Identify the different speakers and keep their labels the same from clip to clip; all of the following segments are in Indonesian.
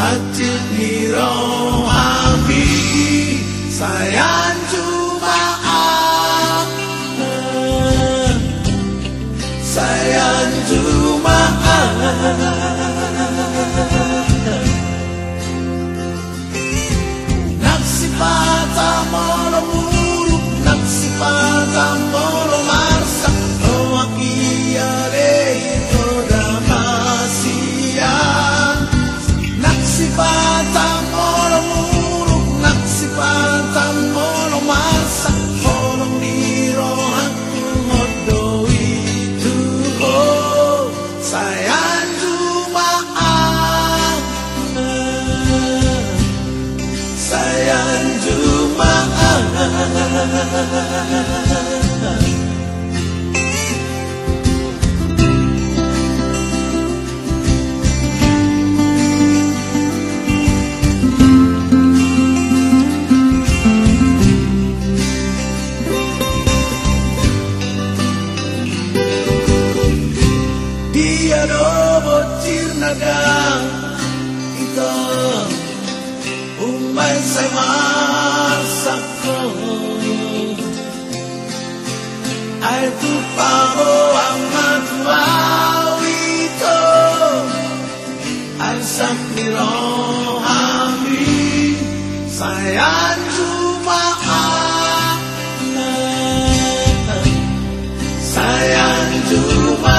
Speaker 1: Hati nirong side. Mas é massa fome Ai tu pavo amado Ai ami Sayang cuma Sayang cuma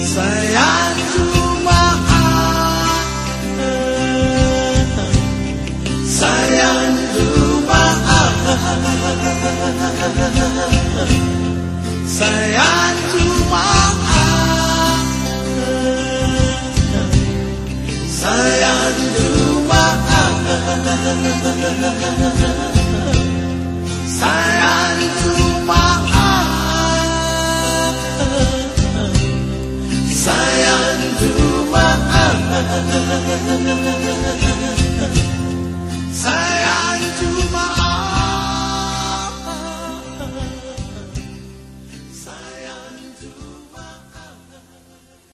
Speaker 1: Sayang cuma Sayang cuma Sayang cuma Sayang cuma Sayang Father.